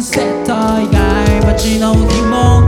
ンセット以外街の疑問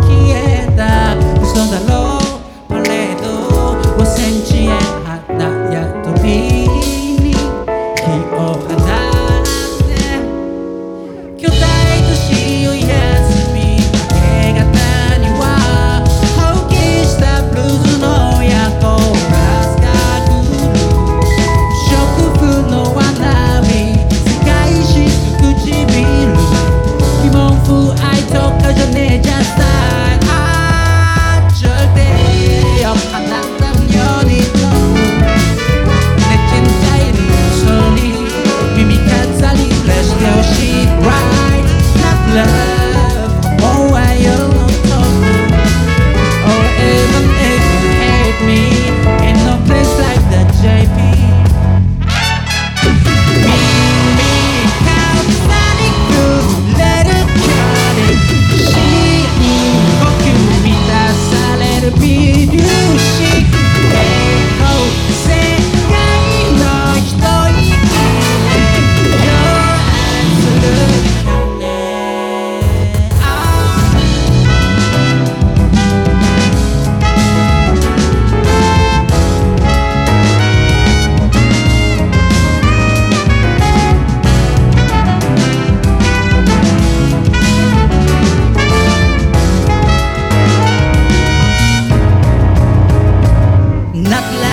not last.